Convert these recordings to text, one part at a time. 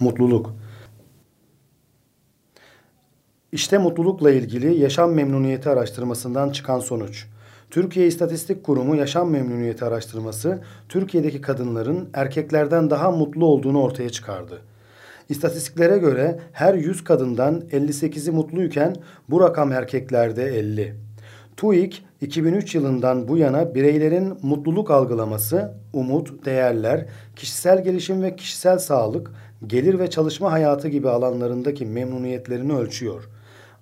Mutluluk. İşte mutlulukla ilgili yaşam memnuniyeti araştırmasından çıkan sonuç. Türkiye İstatistik Kurumu yaşam memnuniyeti araştırması Türkiye'deki kadınların erkeklerden daha mutlu olduğunu ortaya çıkardı. İstatistiklere göre her 100 kadından 58'i mutluyken bu rakam erkeklerde 50. TÜİK 2003 yılından bu yana bireylerin mutluluk algılaması, umut, değerler, kişisel gelişim ve kişisel sağlık, gelir ve çalışma hayatı gibi alanlarındaki memnuniyetlerini ölçüyor.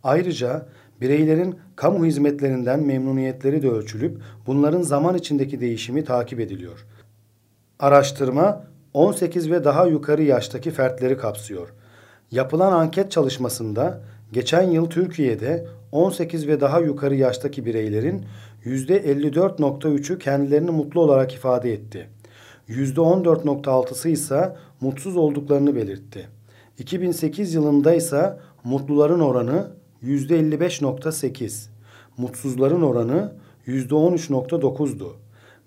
Ayrıca bireylerin kamu hizmetlerinden memnuniyetleri de ölçülüp bunların zaman içindeki değişimi takip ediliyor. Araştırma 18 ve daha yukarı yaştaki fertleri kapsıyor. Yapılan anket çalışmasında geçen yıl Türkiye'de 18 ve daha yukarı yaştaki bireylerin %54.3'ü kendilerini mutlu olarak ifade etti. %14.6'sı ise mutsuz olduklarını belirtti. 2008 yılında ise mutluların oranı %55.8, mutsuzların oranı %13.9'du.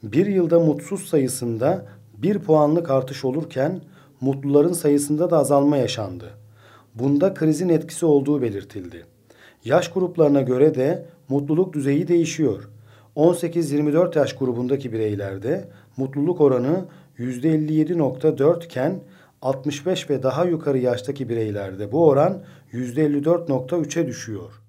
Bir yılda mutsuz sayısında bir puanlık artış olurken mutluların sayısında da azalma yaşandı. Bunda krizin etkisi olduğu belirtildi. Yaş gruplarına göre de mutluluk düzeyi değişiyor. 18-24 yaş grubundaki bireylerde mutluluk oranı %57.4 iken 65 ve daha yukarı yaştaki bireylerde bu oran %54.3'e düşüyor.